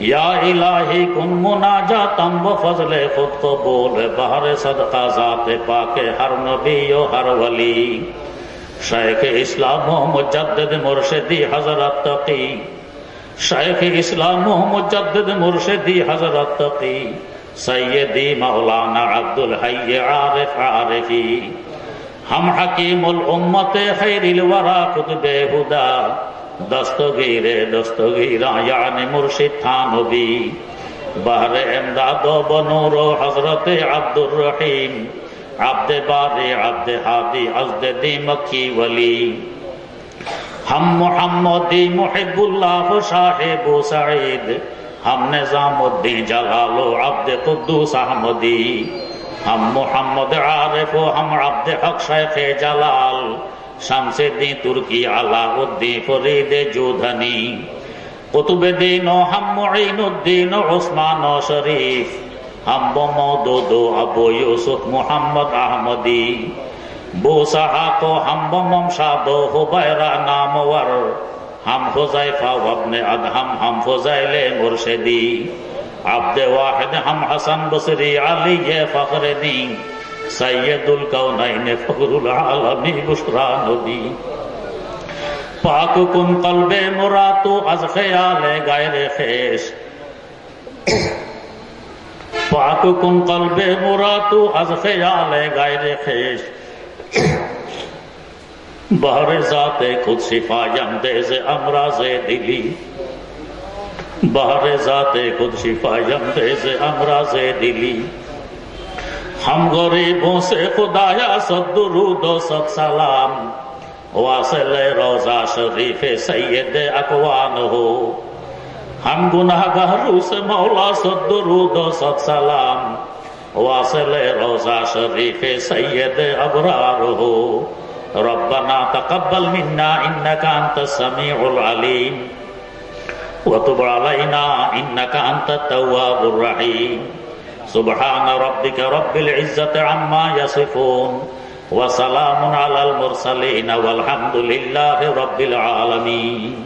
یا الہی کن مناجاتم و فضل خود قبول بہر صدقہ ذات پاک ہر نبی و ہر ولی۔ شیخ اسلام و مجدد مرشدی حضرت تقی۔ شیخ اسلام و مجدد مرشدی حضرت تقی۔ سیدی مولانا عبدالحی عارف عارفی۔ ہم حکیم الامت خیر الورا قطب ہدا۔ দস্তগীরে দস্তগীরা, ইয়ানি মুর্শিদ থানবী। বাহরে এমদাদ বনুর হজরতে আব্দুর রহিম। আব্দে বারে, আব্দে হাদি, আজদে দিমকি ওলি হাম মুহাম্মদি মুহিবুল্লাহ সাহেব সাঈদ। হাম নিজামুদ্দিন জালালো আব্দে কুদ্দুস হাম মুহাম্মদ আরেফ হাম আব্দে হক জালাল। শামসেদ্দিন তুর্কি, আলাউদ্দিন ফরিদে জোধানি কুতুবেদ্দিন হাম্মঈনুদ্দিন ওসমান শরীফ, হাম্ব মদুদ আবু ইউসুফ মুহাম্মদ আহমদি হাম হাম আব্দে ওয়াহিদ, হাম হাসান বসরি আলী ফখরুদ্দিন সৈয়দুল কৌনাইনে ফখরুল আলমী বুসরা নবী পাক কুন কলবে মোরা তো আজ খেয়ালে গায়রে খেস পাক কুন কলবে মোরা তো আজ খেয়ালে গায়রে খেস বহরে জাতে খুদ শিফায়াম দেজে আমরাজে দিলি বহরে জাতে খুদ ہم غریبوں سے خدایا سب درود و سب سلام واصل روزہ شریف سید اقوان ہو ہم گناہ گہرو سے مولا سب درود و سب سلام واصل روزہ شریف سید ابرار ہو ربنا تقبل منا انك انت السميع العليم وتب علينا انك انت التواب الرحيم সুবহান রাব্বিকা রাব্বিল ইজ্জাতি আম্মা ইয়াসিফুন ওয়া সালামুন আলাল মুরসালিন ওয়াল হামদুলিল্লাহি রাব্বিল আলামিন।